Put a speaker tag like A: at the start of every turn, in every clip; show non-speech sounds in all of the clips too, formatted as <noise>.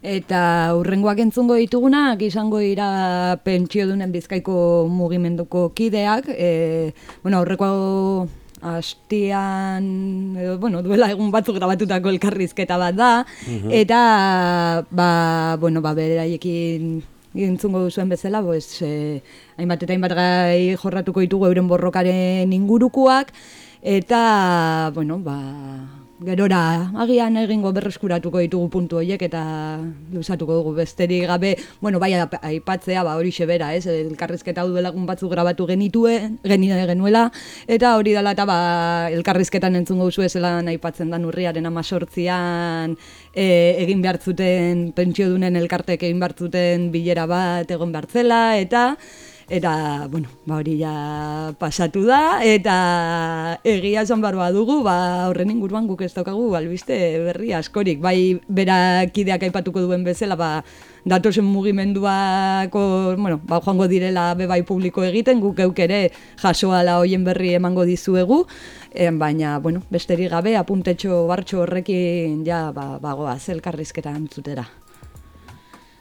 A: Eta urrengoak entzungo ditugunak izango dira pentsio dunen bizkaiko mugimenduko kideak. E, bueno, aurreko astian, edo, bueno, duela egun batzuk grabatutako elkarrizketa bat da. Eta, ba, bueno, ba, beraiekin entzungo duzuen bezala, pues, eh, hainbat eta hainbat gai jorratuko ditugu euren borrokaren ingurukoak. Eta, bueno, ba, gerora agian egingo berreskuratuko ditugu puntu horiek eta luzatuko dugu besterik gabe, bueno, bai aipatzea, ba hori bera, ez? Elkarrizketa hau duelagun batzu grabatu genituen, genide genuela eta hori dela eta ba elkarrizketan entzungo duzu ezelan aipatzen da urriaren 18an e, egin behartzuten pentsiodunen elkartek egin behartzuten bilera bat egon behartzela eta eta, bueno, ba hori ja pasatu da, eta egia esan barba dugu, ba horren inguruan guk ez daukagu, albiste berri askorik, bai berakideak aipatuko duen bezala, ba datosen mugimenduako, bueno, ba joango direla bebai publiko egiten, guk euk ere jasoala hoien berri emango dizuegu, en, baina, bueno, besterik gabe, apuntetxo bartxo horrekin, ja, ba, bagoa, zelkarrizketa antzutera.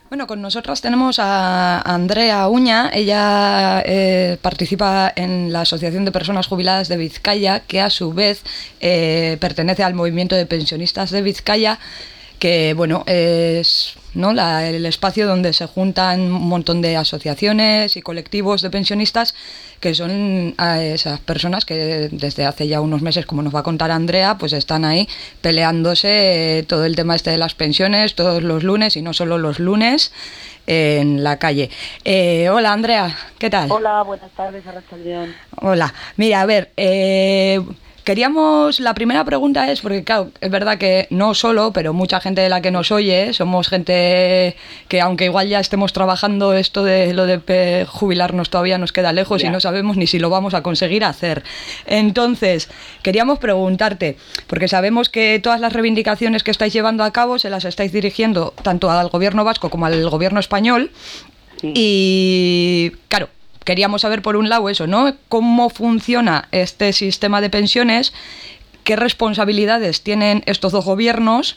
A: Bueno, con nosotras tenemos a Andrea Uña. Ella eh, participa en la Asociación de Personas Jubiladas de Vizcaya, que a su vez eh, pertenece al movimiento de pensionistas de Vizcaya, que bueno, es ¿no? el espacio donde se juntan un montón de asociaciones y colectivos de pensionistas que son a esas personas que desde hace ya unos meses, como nos va a contar Andrea, pues están ahí peleándose todo el tema este de las pensiones todos los lunes y no solo los lunes en la calle. Eh, hola Andrea, ¿qué tal?
B: Hola, buenas tardes.
A: Hola, mira, a ver, eh, Queríamos, la primera pregunta es, porque claro, es verdad que no solo, pero mucha gente de la que nos oye, somos gente que aunque igual ya estemos trabajando, esto de lo de jubilarnos todavía nos queda lejos y no sabemos ni si lo vamos a conseguir hacer. Entonces, queríamos preguntarte, porque sabemos que todas las reivindicaciones que estáis llevando a cabo se las estáis dirigiendo tanto al gobierno vasco como al gobierno español. Y claro, queríamos saber por un lado eso, ¿no? ¿Cómo funciona este sistema de pensiones? ¿Qué responsabilidades tienen estos dos gobiernos?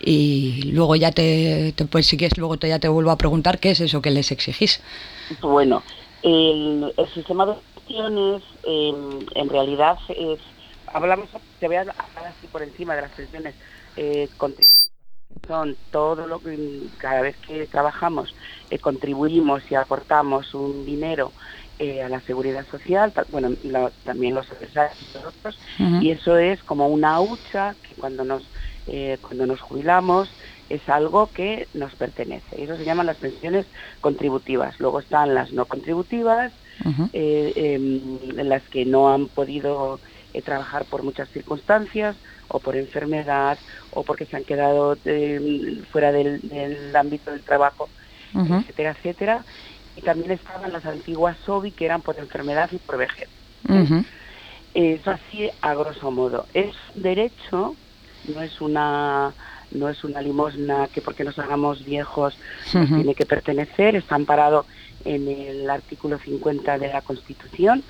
A: Y luego ya te, pues si quieres, luego te, ya te vuelvo a preguntar qué es eso que les exigís.
B: Bueno, el, sistema de pensiones en realidad es, hablamos, te voy a hablar así por encima de las pensiones eh, contributivas son todo lo que cada vez que trabajamos eh, contribuimos y aportamos un dinero eh, a la seguridad social, bueno, también los empresarios y nosotros, y eso es como una hucha que cuando nos, eh, cuando nos jubilamos es algo que nos pertenece. Eso se llaman las pensiones contributivas. Luego están las no contributivas, em, en las que no han podido trabajar por muchas circunstancias o por enfermedad o porque se han quedado eh, fuera del, ámbito del trabajo, etcétera, etcétera. Y también estaban las antiguas SOBI que eran por enfermedad y por vejez. Eso así a grosso modo. Es derecho, no es una no es una limosna que porque nos hagamos viejos nos tiene que pertenecer, está amparado en el artículo 50 de la Constitución,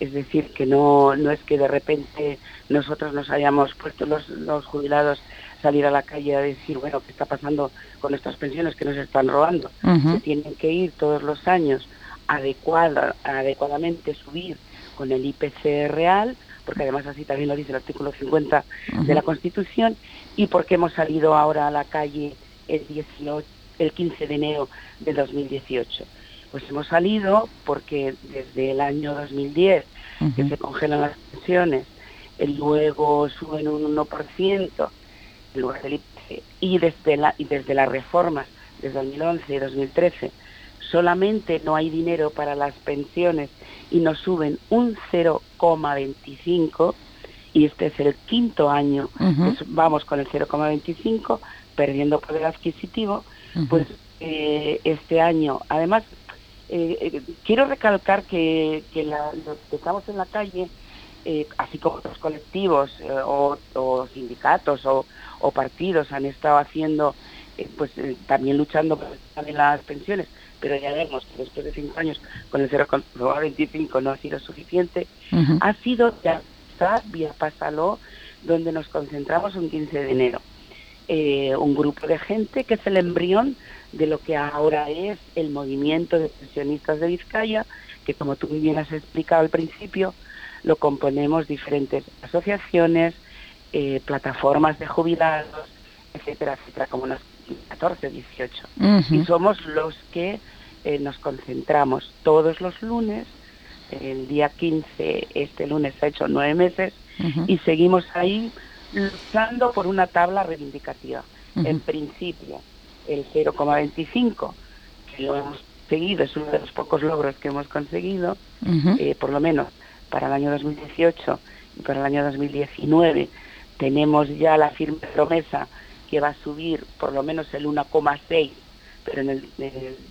B: es decir, que no, no es que de repente nosotros nos hayamos puesto los, los jubilados salir a la calle a decir, bueno, ¿qué está pasando con estas pensiones que nos están robando? Se tienen que ir todos los años adecuada, adecuadamente subir con el IPC real, porque además así también lo dice el artículo 50 de la Constitución, y porque hemos salido ahora a la calle el, 18, el 15 de enero de 2018 pues hemos salido porque desde el año 2010 que se congelan las pensiones, luego suben un 1% en lugar del IPC y desde, la, y desde las reformas desde 2011 y 2013 solamente no hay dinero para las pensiones y nos suben un 0,25 y este es el quinto año vamos con el 0,25 perdiendo poder adquisitivo, pues eh, este año además eh, eh, quiero recalcar que, que los que estamos en la calle, eh, así como otros colectivos o, sindicatos o, partidos han estado haciendo, pues también luchando por el tema de las pensiones, pero ya vemos que después de cinco años con el 0,25 no ha sido suficiente, ha sido ya vía Pásalo, donde nos concentramos un 15 de enero. un grupo de gente que es el embrión de lo que ahora es el movimiento de pensionistas de Vizcaya, que como tú bien has explicado al principio, lo componemos diferentes asociaciones, eh, plataformas de jubilados, etcétera, etcétera, como los 14, 18. Y somos los que eh, nos concentramos todos los lunes, el día 15, este lunes ha hecho nueve meses, y seguimos ahí luchando por una tabla reivindicativa. En principio, el 0,25, que lo hemos seguido, es uno de los pocos logros que hemos conseguido, eh, por lo menos para el año 2018 y para el año 2019 tenemos ya la firme promesa que va a subir por lo menos el 1,6, pero en el,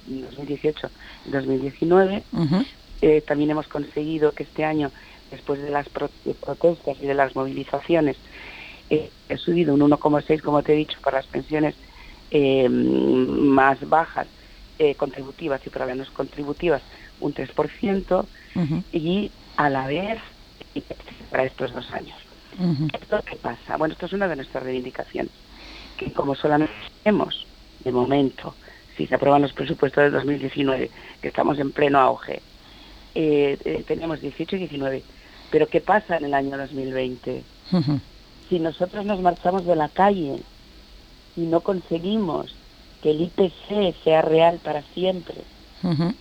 B: 2018 y 2019. Eh, también hemos conseguido que este año, después de las protestas y de las movilizaciones, eh, he subido un 1,6, como te he dicho, para las pensiones eh, más bajas contributivas y no contributivas un 3%, y a la vez para estos dos años. ¿Esto qué pasa? Bueno, esto es una de nuestras reivindicaciones, que como solamente tenemos, de momento, si se aprueban los presupuestos de 2019, que estamos en pleno auge, eh, eh, tenemos 18 y 19. Pero ¿qué pasa en el año 2020? Si nosotros nos marchamos de la calle y no conseguimos que el IPC sea real para siempre,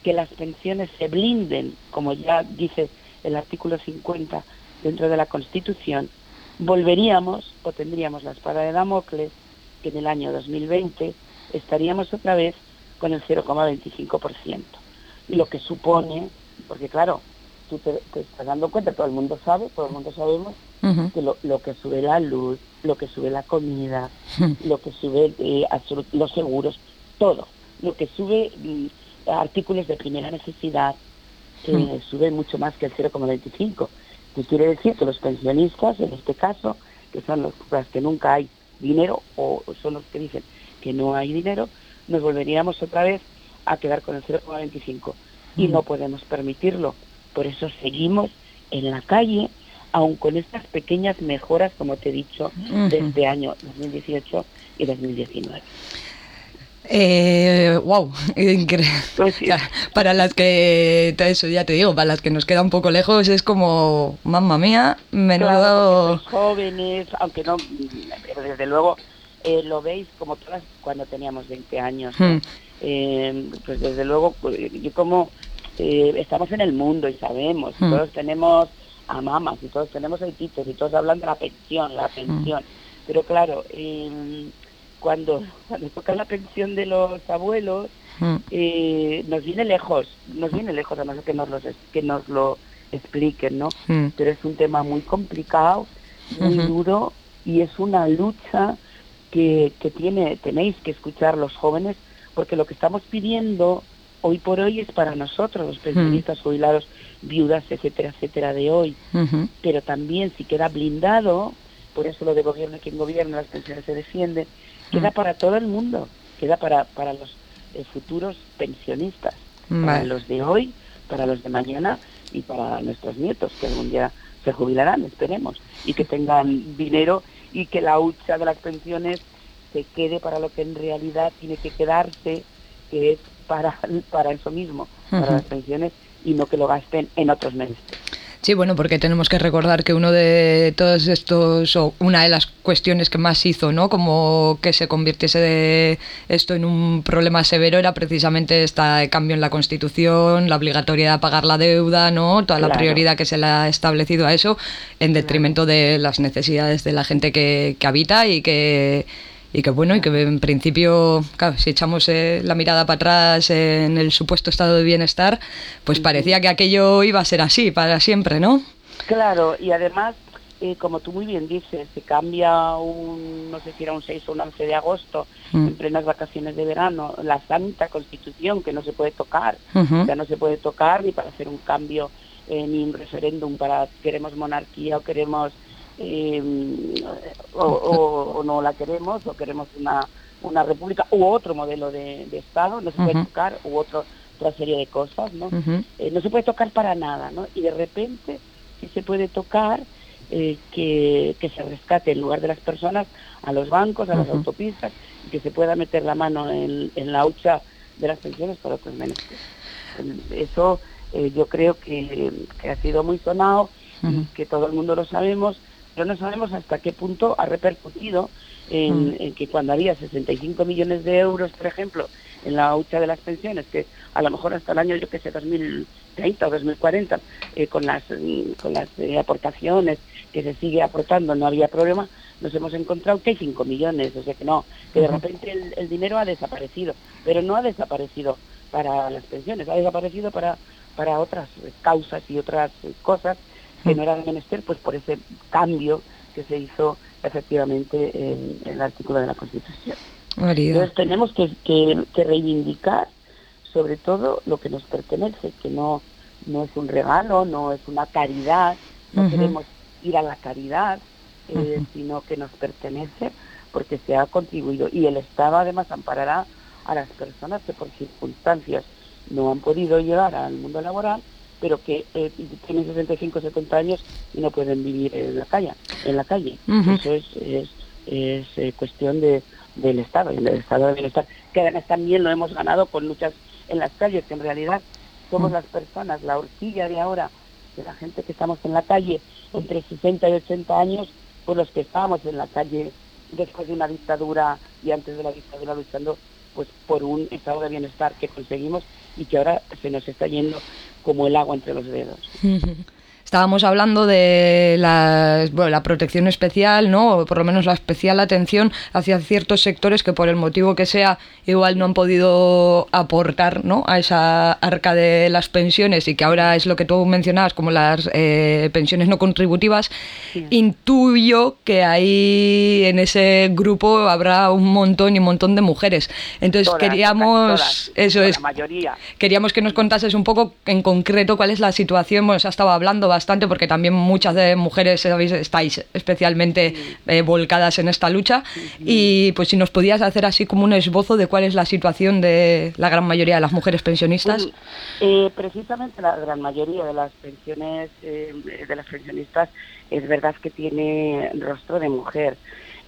B: que las pensiones se blinden, como ya dice el artículo 50 dentro de la Constitución, volveríamos o tendríamos la espada de Damocles que en el año 2020 estaríamos otra vez con el 0,25%, lo que supone, porque claro, tú te, estás dando cuenta, todo el mundo sabe, todo el mundo sabemos que lo, que sube la luz, lo que sube la comida, lo que sube eh, los seguros, todo, lo que sube mm, artículos de primera necesidad, sube mucho más que el 0,25 que quiere decir que los pensionistas, en este caso, que son los que nunca hay dinero o son los que dicen que no hay dinero, nos volveríamos otra vez a quedar con el 0,25 y no podemos permitirlo. Por eso seguimos en la calle, aun con estas pequeñas mejoras, como te he dicho, desde este año 2018 y 2019.
A: Eh, wow, <laughs> increíble. Pues para las que, eso ya te digo, para las que nos queda un poco lejos es como, mamma mía, menudo...
B: jóvenes, aunque no, desde luego eh, lo veis como todas cuando teníamos 20 años. Hmm. Eh, pues desde luego, yo como eh, estamos en el mundo y sabemos, hmm. todos tenemos a mamás y todos tenemos título y todos hablan de la pensión, la hmm. pensión. Pero claro, eh, cuando, cuando toca la pensión de los abuelos, mm. eh, nos viene lejos, nos viene lejos, además de que nos, los, que nos lo expliquen, ¿no? Mm. Pero es un tema muy complicado, muy duro, y es una lucha que, que tiene, tenéis que escuchar los jóvenes, porque lo que estamos pidiendo hoy por hoy es para nosotros, los pensionistas, mm. jubilados, viudas, etcétera, etcétera, de hoy. Pero también si queda blindado, por eso lo de gobierno, quien gobierna, las pensiones se defienden, queda mm. para todo el mundo, queda para, para los eh, futuros pensionistas, para los de hoy, para los de mañana y para nuestros nietos que algún día se jubilarán, esperemos, y que tengan dinero y que la hucha de las pensiones se quede para lo que en realidad tiene que quedarse, que es para, para eso mismo, para las pensiones y no que lo gasten en otros meses.
A: Sí, bueno, porque tenemos que recordar que uno de todos estos, o una de las cuestiones que más hizo, ¿no? Como que se convirtiese de esto en un problema severo era precisamente este cambio en la Constitución, la obligatoriedad de pagar la deuda, ¿no? Toda la prioridad que se le ha establecido a eso, en detrimento de las necesidades de la gente que, que habita y que y que bueno, y que en principio, claro, si echamos eh, la mirada para atrás en el supuesto estado de bienestar, pues parecía que aquello iba a ser así para siempre, ¿no?
B: Claro, y además, eh, como tú muy bien dices, se cambia un, no sé si era un 6 o un 11 de agosto, mm. en plenas vacaciones de verano, la Santa Constitución, que no se puede tocar, ya no se puede tocar ni para hacer un cambio, ni un referéndum para queremos monarquía o queremos eh, o, no la queremos, o queremos una, una república u otro modelo de, Estado, no se puede tocar, u otro, otra serie de cosas, ¿no? Eh, no se puede tocar para nada, ¿no? Y de repente, si se puede tocar, eh, que, se rescate en lugar de las personas a los bancos, a las autopistas, y que se pueda meter la mano en, la hucha de las pensiones para otros. Eso eh, yo creo que, ha sido muy sonado, y que todo el mundo lo sabemos, pero no sabemos hasta qué punto ha repercutido en, en, que cuando había 65 millones de euros, por ejemplo, en la hucha de las pensiones, que a lo mejor hasta el año, yo que sé, 2030 o 2040, eh, con las, mm, con las eh, aportaciones que se sigue aportando, no había problema, nos hemos encontrado que hay 5 millones, o sea que no, que de repente el, dinero ha desaparecido, pero no ha desaparecido para las pensiones, ha desaparecido para, para otras causas y otras cosas que no eran menester, pues por ese cambio que se hizo efectivamente en el artículo de la Constitución. Entonces tenemos que, que, reivindicar sobre todo lo que nos pertenece, que no, no es un regalo, no es una caridad, no queremos ir a la caridad, eh, sino que nos pertenece porque se ha contribuido. Y el Estado además amparará a las personas que por circunstancias no han podido llegar al mundo laboral, pero que eh, tienen 65 70 años y no pueden vivir en la calle. En la calle. Eso es, es, es eh, cuestión de, del Estado y del Estado de Bienestar, que además también lo hemos ganado con luchas en las calles, que en realidad somos las personas, la horquilla de ahora, de la gente que estamos en la calle, entre 60 y 80 años, por los que estábamos en la calle después de una dictadura y antes de la dictadura luchando pues por un estado de bienestar que conseguimos y que ahora se nos está yendo como el agua entre los dedos. <laughs>
A: Estábamos hablando de la, la protección especial, ¿no? O por lo menos la especial atención hacia ciertos sectores que por el motivo que sea igual no han podido aportar ¿no? a esa arca de las pensiones y que ahora es lo que tú mencionabas como las eh, pensiones no contributivas. Intuyo que ahí en ese grupo habrá un montón y un montón de mujeres. Entonces queríamos, eso es,
B: mayoría.
A: queríamos que nos contases un poco en concreto cuál es la situación. Bueno, se ha estado hablando bastante porque también muchas de mujeres estáis especialmente eh, volcadas en esta lucha y pues si nos podías hacer así como un esbozo de cuál es la situación de la gran mayoría de las mujeres pensionistas.
B: eh, precisamente la gran mayoría de las pensiones eh, de las pensionistas es verdad que tiene rostro de mujer,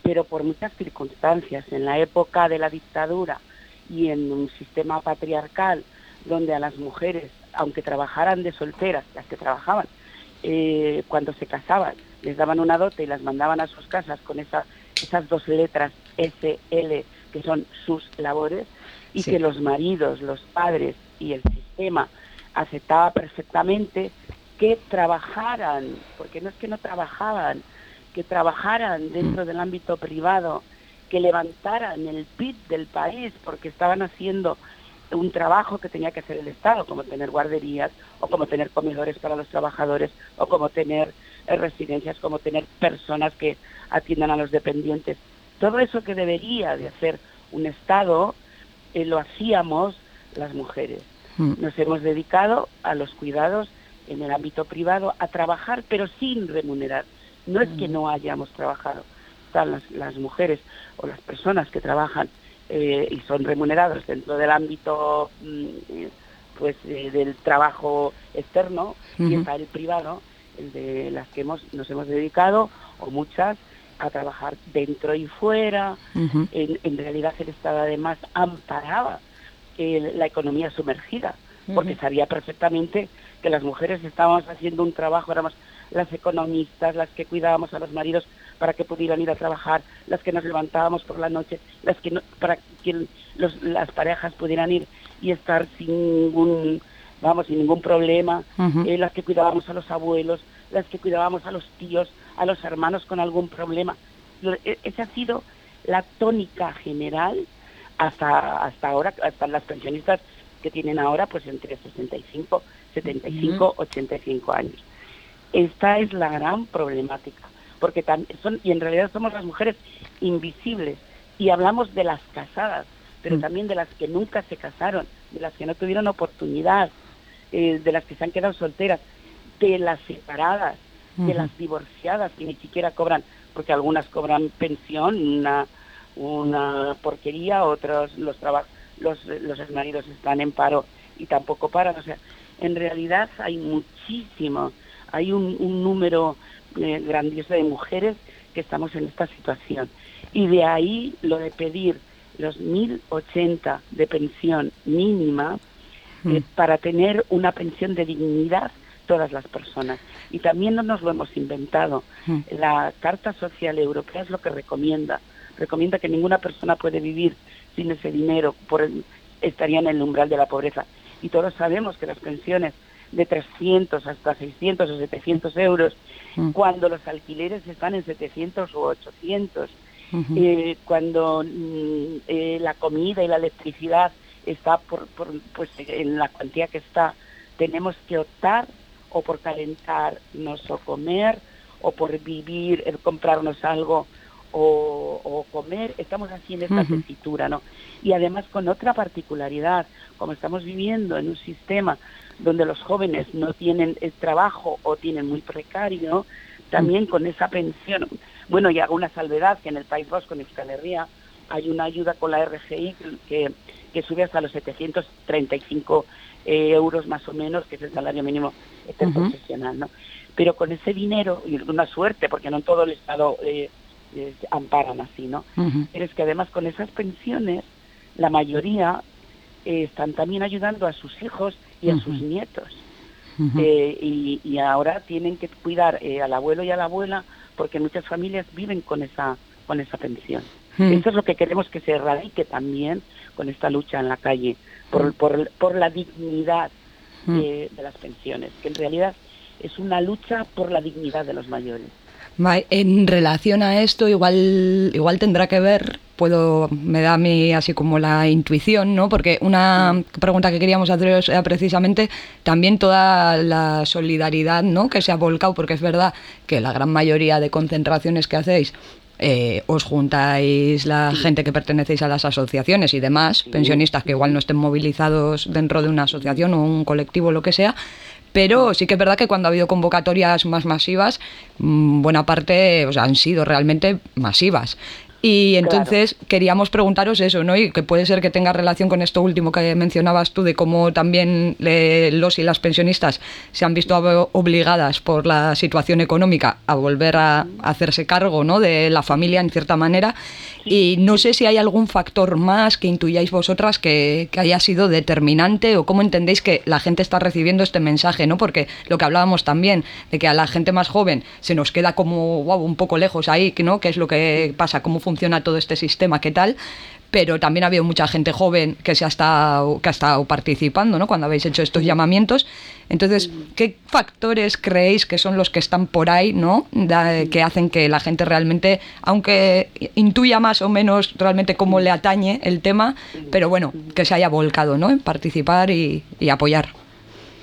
B: pero por muchas circunstancias en la época de la dictadura y en un sistema patriarcal donde a las mujeres, aunque trabajaran de solteras, las que trabajaban, eh, cuando se casaban, les daban una dote y las mandaban a sus casas con esa, esas dos letras SL, que son sus labores, y que los maridos, los padres y el sistema aceptaba perfectamente que trabajaran, porque no es que no trabajaban, que trabajaran dentro mm. del ámbito privado, que levantaran el PIB del país, porque estaban haciendo un trabajo que tenía que hacer el Estado, como tener guarderías, o como tener comedores para los trabajadores, o como tener eh, residencias, como tener personas que atiendan a los dependientes. Todo eso que debería de hacer un Estado, eh, lo hacíamos las mujeres. Mm. Nos hemos dedicado a los cuidados en el ámbito privado, a trabajar, pero sin remunerar. No es que mm. no hayamos trabajado. Están las, las mujeres o las personas que trabajan eh, y son remunerados dentro del ámbito mm, pues eh, del trabajo externo y está el privado el de las que hemos nos hemos dedicado o muchas a trabajar dentro y fuera. En, realidad el estado además amparaba la economía sumergida porque sabía perfectamente que las mujeres estábamos haciendo un trabajo éramos las economistas las que cuidábamos a los maridos para que pudieran ir a trabajar, las que nos levantábamos por la noche, las que para que las parejas pudieran ir y estar sin ningún, vamos, sin ningún problema, eh, las que cuidábamos a los abuelos, las que cuidábamos a los tíos, a los hermanos con algún problema. E, esa ha sido la tónica general hasta hasta ahora, hasta las pensionistas que tienen ahora pues entre 65, 75, 85 años. Esta es la gran problemática porque son, y en realidad somos las mujeres invisibles, y hablamos de las casadas, pero mm. también de las que nunca se casaron, de las que no tuvieron oportunidad, eh, de las que se han quedado solteras, de las separadas, de las divorciadas que ni siquiera cobran, porque algunas cobran pensión, una, una porquería, otros los trabajos, los, los maridos están en paro y tampoco paran. O sea, en realidad hay muchísimo, hay un, un número eh, grandioso de mujeres que estamos en esta situación. Y de ahí lo de pedir los 1.080 de pensión mínima eh, mm. para tener una pensión de dignidad todas las personas. Y también no nos lo hemos inventado. Mm. La Carta Social Europea es lo que recomienda. Recomienda que ninguna persona puede vivir sin ese dinero, por estaría en el umbral de la pobreza. Y todos sabemos que las pensiones de 300 hasta 600 o 700 euros, mm. cuando los alquileres están en 700 o 800, eh, cuando mm, eh, la comida y la electricidad está por, pues en la cuantía que está, tenemos que optar o por calentarnos o comer o por vivir, el comprarnos algo o, comer, estamos así en esta tesitura, ¿no? Y además con otra particularidad, como estamos viviendo en un sistema donde los jóvenes no tienen el trabajo o tienen muy precario, también mm. con esa pensión, bueno, y hago una salvedad que en el País Vasco, en Euskal Herria, hay una ayuda con la RGI que, que sube hasta los 735 eh, euros más o menos, que es el salario mínimo profesional, ¿no? Pero con ese dinero, y una suerte, porque no en todo el Estado eh, eh, amparan así, ¿no? Pero es que además con esas pensiones, la mayoría están también ayudando a sus hijos y a sus nietos. y, y, ahora tienen que cuidar al abuelo y a la abuela porque muchas familias viven con esa, con esa pensión. Eso es lo que queremos que se erradique también con esta lucha en la calle, por, por, por la dignidad de, de, las pensiones, que en realidad es una lucha por la dignidad de los mayores.
A: En relación a esto, igual, igual tendrá que ver, puedo, me da a mí así como la intuición, ¿no? Porque una pregunta que queríamos hacer era precisamente también toda la solidaridad, ¿no? Que se ha volcado, porque es verdad que la gran mayoría de concentraciones que hacéis eh, os juntáis la gente que pertenecéis a las asociaciones y demás, pensionistas que igual no estén movilizados dentro de una asociación o un colectivo lo que sea, pero sí que es verdad que cuando ha habido convocatorias más masivas, mm, buena parte han sido realmente masivas. Y entonces queríamos preguntaros eso, ¿no? Y que puede ser que tenga relación con esto último que mencionabas tú, de cómo también los y las pensionistas se han visto obligadas por la situación económica a volver a hacerse cargo, ¿no? De la familia en cierta manera. Y no sé si hay algún factor más que intuyáis vosotras que, haya sido determinante o cómo entendéis que la gente está recibiendo este mensaje, ¿no? Porque lo que hablábamos también, de que a la gente más joven se nos queda como un poco lejos ahí, ¿no? ¿Qué es lo que pasa? ¿Cómo funciona todo este sistema? ¿Qué tal? pero también ha habido mucha gente joven que se ha estado, que ha estado participando, ¿no? Cuando habéis hecho estos llamamientos. Entonces, ¿qué factores creéis que son los que están por ahí, ¿no? que hacen que la gente realmente, aunque intuya más o menos realmente cómo le atañe el tema, pero bueno, que se haya volcado, ¿no? En participar y, y apoyar.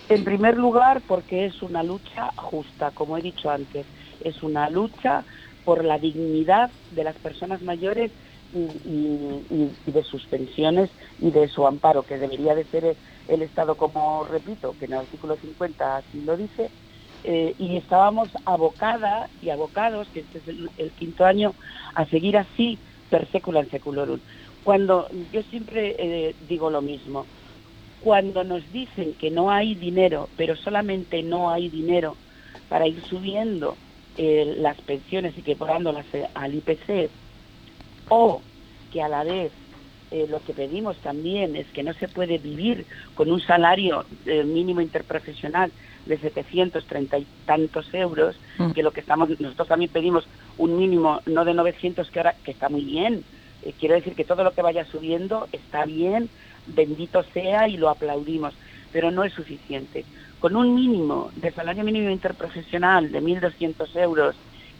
B: En primer lugar, porque es una lucha justa, como he dicho antes, es una lucha por la dignidad de las personas mayores y, de sus pensiones y de su amparo, que debería de ser el Estado, como repito, que en el artículo 50 así lo dice, eh, y estábamos abocadas y abocados, que este es el, quinto año, a seguir así per secular seculorum. Cuando yo siempre eh, digo lo mismo, cuando nos dicen que no hay dinero, pero solamente no hay dinero para ir subiendo eh, las pensiones y que las al IPC, o que a la vez eh, lo que pedimos también es que no se puede vivir con un salario eh, mínimo interprofesional de 730 y tantos euros, mm. que lo que estamos, nosotros también pedimos un mínimo no de 900 que ahora, que está muy bien. Eh, quiero decir que todo lo que vaya subiendo está bien, bendito sea y lo aplaudimos, pero no es suficiente. Con un mínimo de salario mínimo interprofesional de 1.200 euros,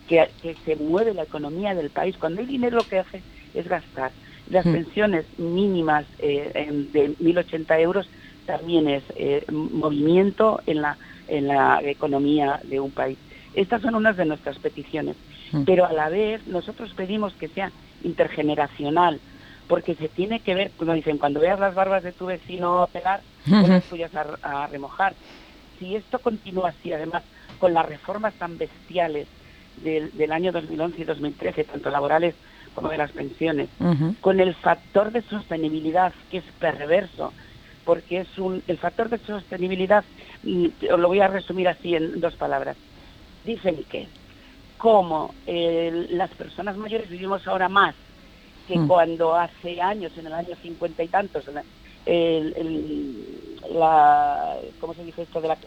B: que, se mueve la economía del país. Cuando hay dinero lo que hace es gastar. Las mm. pensiones mínimas eh, de 1.080 euros también es eh, movimiento en la, en la economía de un país. Estas son unas de nuestras peticiones, mm. pero a la vez nosotros pedimos que sea intergeneracional, porque se tiene que ver, como dicen, cuando veas las barbas de tu vecino pegar, pues las tuyas a remojar. Si esto continúa así, además, con las reformas tan bestiales del, año 2011 y 2013, tanto laborales como de las pensiones, con el factor de sostenibilidad que es perverso, porque es un el factor de sostenibilidad, os lo voy a resumir así en dos palabras. Dicen que como eh, las personas mayores vivimos ahora más que
A: Mm.
B: cuando hace años, en el año cincuenta y tantos, el, el- la, ¿cómo se dice esto? De la,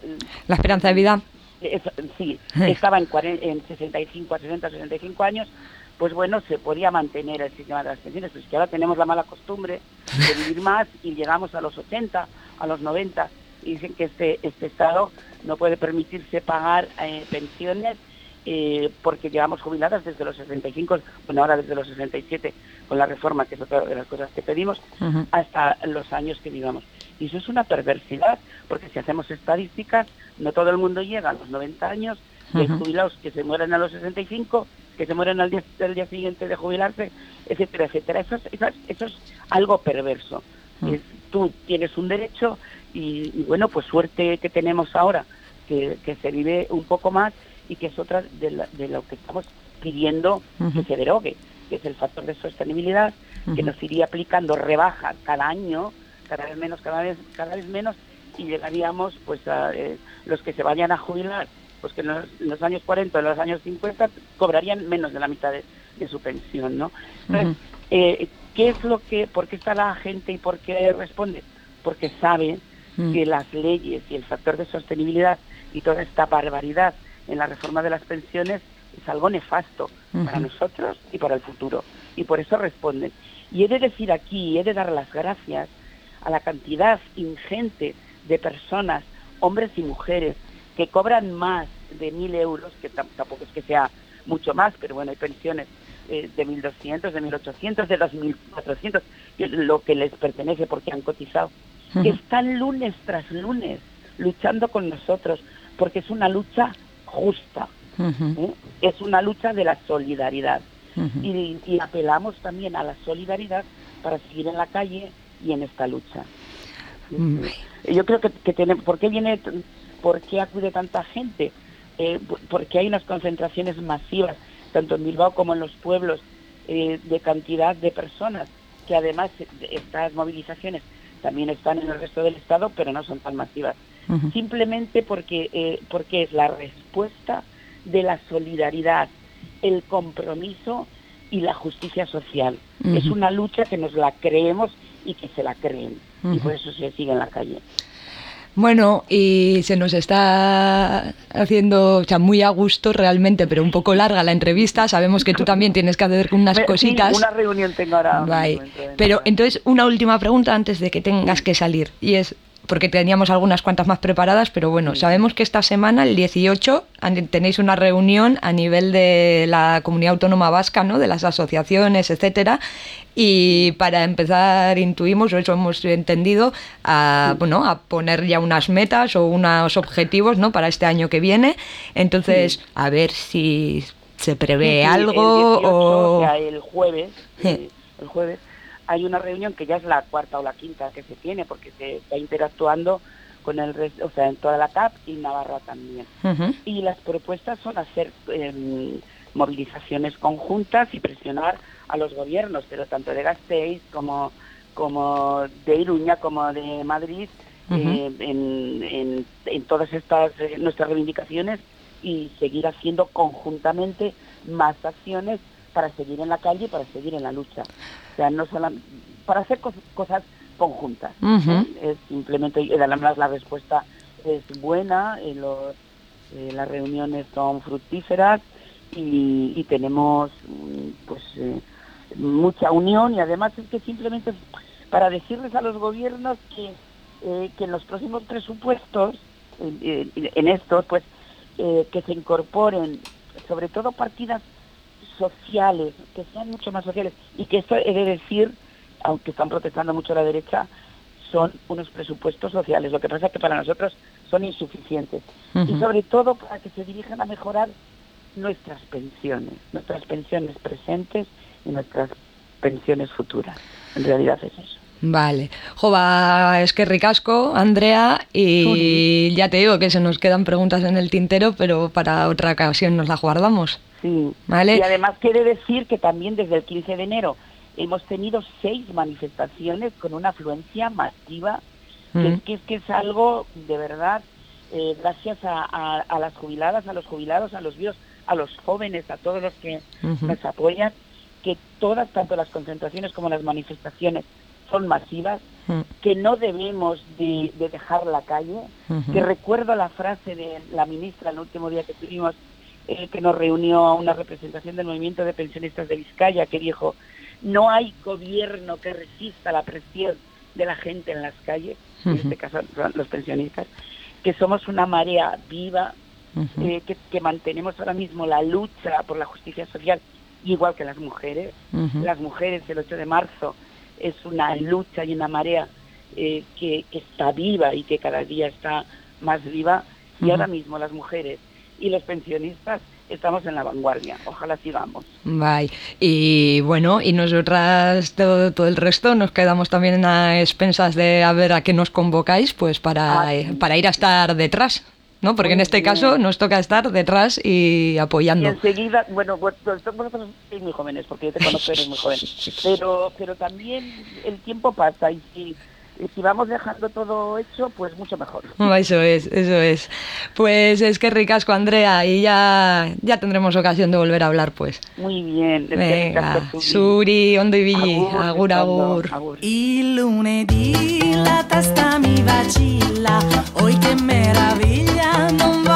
A: La esperanza de vida.
B: es- sí, estaba en, en 65, a 60, 65 años, pues bueno, se podía mantener el sistema de las pensiones, pues que ahora tenemos la mala costumbre de vivir más y llegamos a los 80, a los 90, y dicen que este, este Estado no puede permitirse pagar eh, pensiones eh, porque llevamos jubiladas desde los 65, bueno, ahora desde los 67, con la reforma, que es otra de las cosas que pedimos, hasta los años que vivamos. Y eso es una perversidad, porque si hacemos estadísticas, no todo el mundo llega a los 90 años, jubilados que se mueren a los 65, que se mueren al día, al día siguiente de jubilarse, etcétera, etcétera. Eso es, eso es, eso es algo perverso. Es- tú tienes un derecho y, y bueno, pues suerte que tenemos ahora, que, que se vive un poco más y que es otra de, la- de lo que estamos pidiendo que se derogue, que es el factor de sostenibilidad, que nos iría aplicando rebajas cada año, cada vez menos, cada vez, cada vez menos, y llegaríamos pues a eh, los que se vayan a jubilar, pues que en los, en los años 40 o en los años 50 cobrarían menos de la mitad de, de su pensión, ¿no? Entonces, eh, ¿qué es lo que, por qué está la gente y por qué responde? Porque sabe
A: Mm.
B: que las leyes y el factor de sostenibilidad y toda esta barbaridad en la reforma de las pensiones es algo nefasto para nosotros y para el futuro. Y por eso responden. Y he de decir aquí, he de dar las gracias a la cantidad ingente de personas, hombres y mujeres, que cobran más de mil euros, que tam- tampoco es que sea mucho más, pero bueno, hay pensiones eh, de 1.200, de 1.800, de 2.400, que- lo que les pertenece porque han cotizado, que están lunes tras lunes luchando con nosotros, porque es una lucha justa, ¿eh? es una lucha de la solidaridad. Y, y apelamos también a la solidaridad para seguir en la calle y en esta lucha. Yo creo que, que tiene, ¿por qué viene, por qué acude tanta gente? Eh, porque hay unas concentraciones masivas, tanto en Bilbao como en los pueblos, eh, de cantidad de personas, que además estas movilizaciones también están en el resto del Estado, pero no son tan masivas. Simplemente porque, eh, porque es la respuesta de la solidaridad, el compromiso y la justicia social. Es una lucha que nos la creemos y que se la creen. Y por eso se sigue en la calle.
A: Bueno, y se nos está haciendo, o sea, muy a gusto realmente, pero un poco larga la entrevista. Sabemos que tú también tienes que hacer <laughs> unas
B: sí,
A: cositas.
B: una reunión tengo ahora. De
A: Pero entonces, una última pregunta antes de que tengas que salir. Y es, porque teníamos algunas cuantas más preparadas, pero bueno, sabemos que esta semana, el 18, an- tenéis una reunión a nivel de la comunidad autónoma vasca, ¿no? De las asociaciones, etcétera. Y para empezar, intuimos, o eso hemos entendido, a, bueno, a poner ya unas metas o unos objetivos, ¿no? Para este año que viene. Entonces, a ver si se prevé
B: Sí, sí,
A: algo
B: el 18,
A: o...
B: o sea, el jueves,
A: Sí.
B: eh, el jueves hay una reunión que ya es la cuarta o la quinta que se tiene porque se está interactuando con el resto, o sea, en toda la CAP y Navarra también. Y las propuestas son hacer em, movilizaciones conjuntas y presionar a los gobiernos, pero tanto de Gasteiz como como de Iruña como de Madrid eh, en, en- en todas estas eh, nuestras reivindicaciones y seguir haciendo conjuntamente más acciones para seguir en la calle y para seguir en la lucha. O sea, no solo para hacer cos- cosas conjuntas.
A: Ujú.
B: ¿eh? Es simplemente, y además la respuesta es buena, eh, los, eh, las reuniones son fructíferas y, y tenemos mm, pues eh, mucha unión y además es que simplemente para decirles a los gobiernos que, eh, que en los próximos presupuestos, en, estos, pues eh, que se incorporen sobre todo partidas sociales, que sean mucho más sociales y que esto he de decir, aunque están protestando mucho la derecha, son unos presupuestos sociales. Lo que pasa es que para nosotros son insuficientes. Y sobre todo para que se dirijan a mejorar nuestras pensiones, nuestras pensiones presentes y nuestras pensiones futuras. En realidad es eso.
A: Vale. Jova, es que ricasco, Andrea, y ya te digo que se nos quedan preguntas en el tintero, pero para otra ocasión nos las guardamos.
B: Sí.
A: Vale.
B: Y además quiere decir que también desde el 15 de enero hemos tenido seis manifestaciones con una afluencia masiva, que,
A: Mm.
B: es, que, es que es algo de verdad, eh, gracias a, a- a las jubiladas, a los jubilados, a los vivos, a los jóvenes, a todos los que nos apoyan, que todas, tanto las concentraciones como las manifestaciones, son masivas, que no debemos de, dejar la calle, que recuerdo la frase de la ministra el último día que tuvimos, eh, que nos reunió a una representación del movimiento de pensionistas de Vizcaya, que dijo, no hay gobierno que resista la presión de la gente en las calles, en este caso los pensionistas, que somos una marea viva, eh, que, mantenemos ahora mismo la lucha por la justicia social, igual que las mujeres. Las mujeres el 8 de marzo es una lucha y una marea eh, que, está viva y que cada día está más viva. Y ahora mismo las mujeres y los pensionistas estamos en la vanguardia. Ojalá sigamos.
A: Bye. Y bueno, y nosotras, todo, todo el resto, nos quedamos también a expensas de a ver a qué nos convocáis, pues para, ah, eh, para ir a estar detrás. ¿no? Porque en este caso nos toca estar detrás y apoyando.
B: Y enseguida, bueno, vosotros sois muy jóvenes, porque yo te conozco, eres muy joven, <laughs> pero, pero también el tiempo pasa y si si vamos dejando todo hecho, pues mucho mejor. <laughs>
A: Eso es, eso es. Pues es que ricasco, Andrea, y ya, ya tendremos ocasión de volver a hablar, pues.
B: Muy bien.
A: Venga, Suri, Ondo y agur, agur.
C: agur. Il lunedì la testa mi vacilla, hoy che meraviglia, non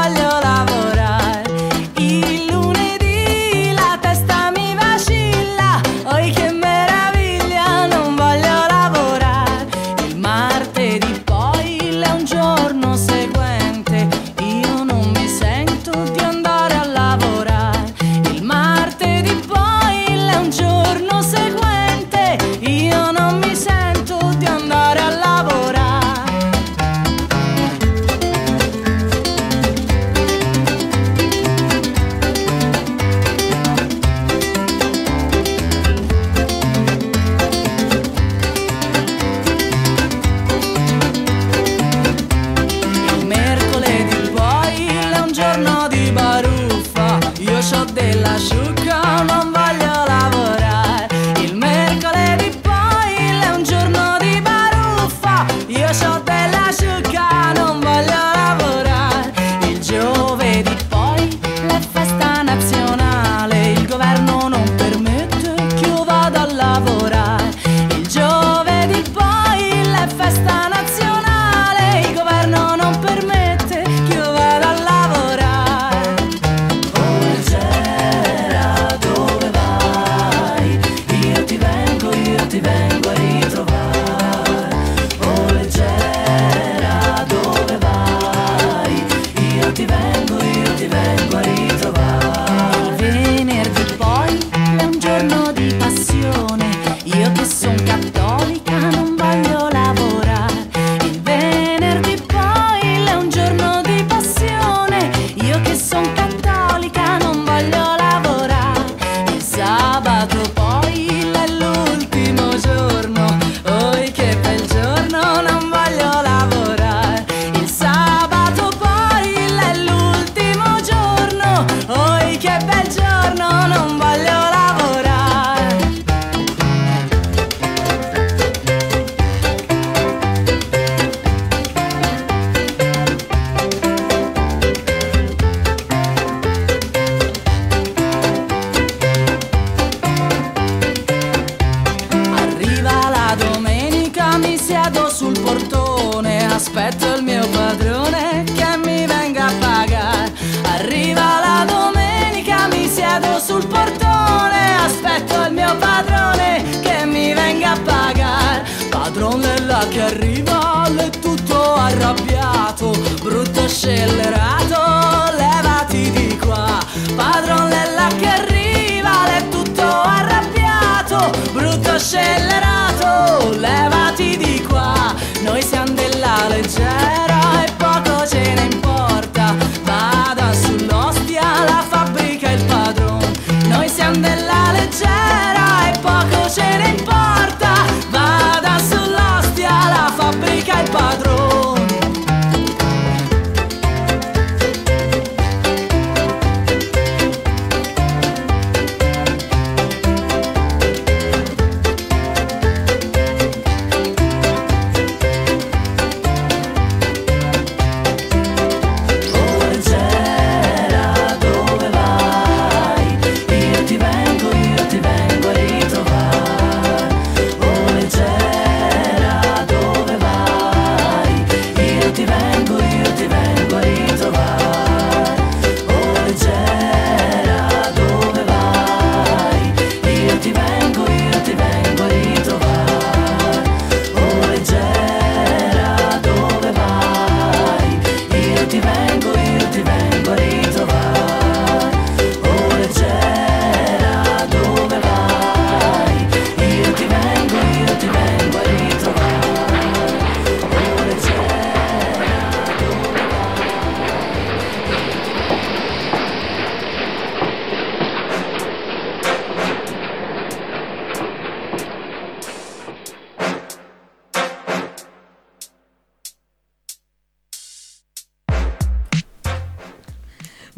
C: padrone che mi venga a pagare. Padronella che arriva, le tutto arrabbiato, brutto scellerato, levati di qua. Padronella che arriva, le tutto arrabbiato, brutto scellerato, levati di qua. Noi siamo della leggera e poco ce ne importa.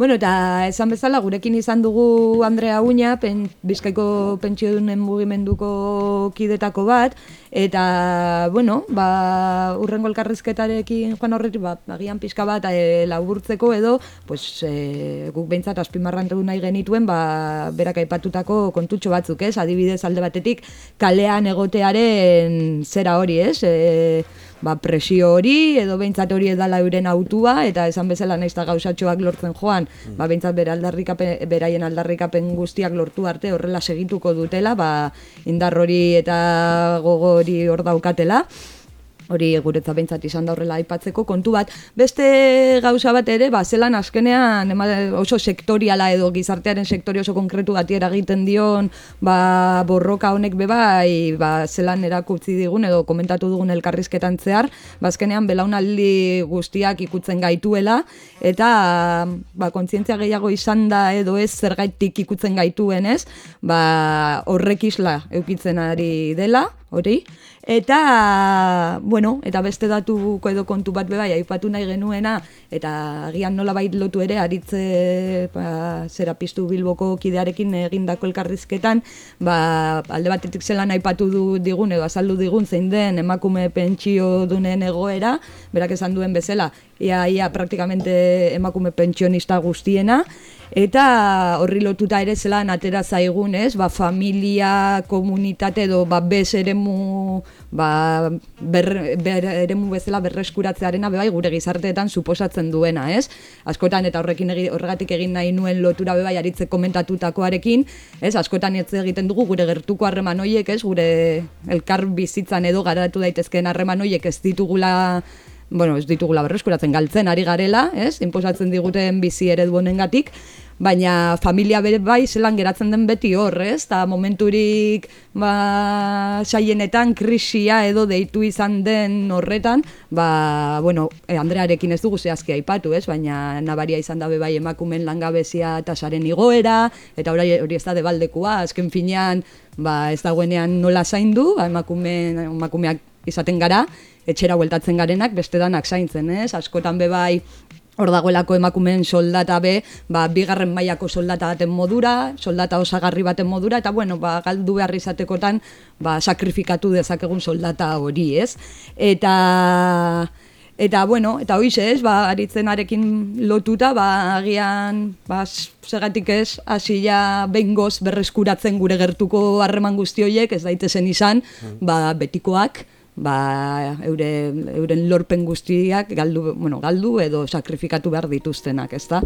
A: Bueno, eta esan bezala, gurekin izan dugu Andrea Uña, pen, Bizkaiko pentsiodunen mugimenduko kidetako bat, eta, bueno, ba, urrengo elkarrizketarekin joan horretik, ba, agian pixka bat e, laburtzeko edo, pues, e, guk behintzat azpimarrantu nahi genituen, ba, berak aipatutako kontutxo batzuk, ez? Adibidez alde batetik, kalean egotearen zera hori, ez? E, ba, presio hori, edo behintzat hori edala euren autua, eta esan bezala nahiz eta gauzatxoak lortzen joan, ba, behintzat bere aldarrikapen, beraien aldarrikapen guztiak lortu arte horrela segituko dutela, ba, indar hori eta gogo hori hor daukatela hori guretza behintzat izan da horrela aipatzeko kontu bat. Beste gauza bat ere, ba, zelan askenean ema, oso sektoriala edo gizartearen sektori oso konkretu bat egiten dion ba, borroka honek bebai ba, zelan erakutzi digun edo komentatu dugun elkarrizketan zehar, ba, azkenean belaunaldi guztiak ikutzen gaituela eta ba, kontzientzia gehiago izan da edo ez zergaitik ikutzen gaituen ez, ba, horrek isla eukitzen ari dela, hori, Eta, bueno, eta beste datuko edo kontu bat bebai, aipatu nahi genuena, eta agian nola bait lotu ere, aritze ba, zera piztu bilboko kidearekin egindako elkarrizketan, ba, alde batetik zelan aipatu du digun, edo azaldu digun, zein den emakume pentsio dunen egoera, berak esan duen bezala, ia, ia praktikamente emakume pentsionista guztiena, eta horri lotuta ere zelan atera zaigun, ez? Ba, familia, komunitate edo ba, bez eremu, ba, ber, ber, eremu bezala berreskuratzearena bebai gure gizarteetan suposatzen duena, ez? Askotan eta horrekin egi, horregatik egin nahi nuen lotura bebai aritze komentatutakoarekin, ez? Askotan ez egiten dugu gure gertuko harreman hoiek, ez? Gure elkar bizitzan edo garatu daitezkeen harreman hoiek ez ditugula bueno, ez ditugula berreskuratzen galtzen ari garela, ez? Inposatzen diguten bizi eredu honengatik, baina familia bere bai zelan geratzen den beti hor, ez? Ta momenturik ba, saienetan krisia edo deitu izan den horretan, ba, bueno, e, Andrearekin ez dugu zehazki aipatu, ez? Baina nabaria izan dabe bai emakumen langabezia eta saren igoera, eta hori, hori ez da debaldekua, azken finean, ba, ez dagoenean nola zaindu, ba, emakumen, emakumeak izaten gara, etxera bueltatzen garenak, beste danak zaintzen, ez? Askotan bebai hor dagoelako emakumeen soldata be, ba, bigarren mailako soldata baten modura, soldata osagarri baten modura, eta bueno, ba, galdu behar izatekotan, ba, sakrifikatu dezakegun soldata hori, ez? Eta... Eta, bueno, eta hoize ez, ba, aritzenarekin lotuta, ba, agian, ba, segatik ez, hasi ja bengoz berreskuratzen gure gertuko harreman guzti horiek, ez daitezen izan, mm. ba, betikoak, ba, eure, euren lorpen guztiak galdu, bueno, galdu edo sakrifikatu behar dituztenak, ezta?